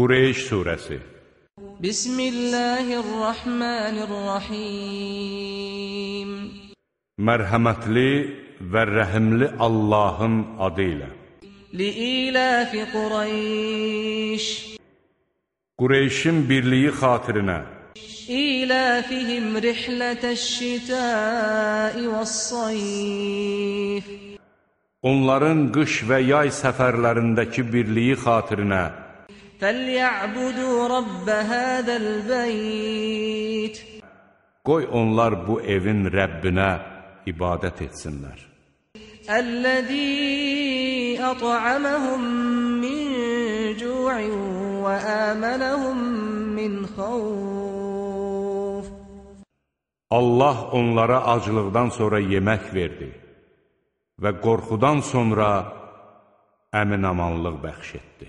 Qureyş surəsi Bismillahirrahmanirrahim. Mərhəmətli və rəhimli Allahın adı ilə. Liilafi Qureyş Qureyşin birliyi xatirinə. İlafihim rihlətəş-şitəi və-sayf Onların qış və yay səfərlərindəki birliyi xatirinə. فليعبدوا رب هذا البيت qoy onlar bu evin Rəbbinə ibadət etsinlər. الذي أطعمهم من جوع وآمنهم من خوف Allah onlara aclıqdan sonra yemək verdi və qorxudan sonra əmin-amanlıq bəxş etdi.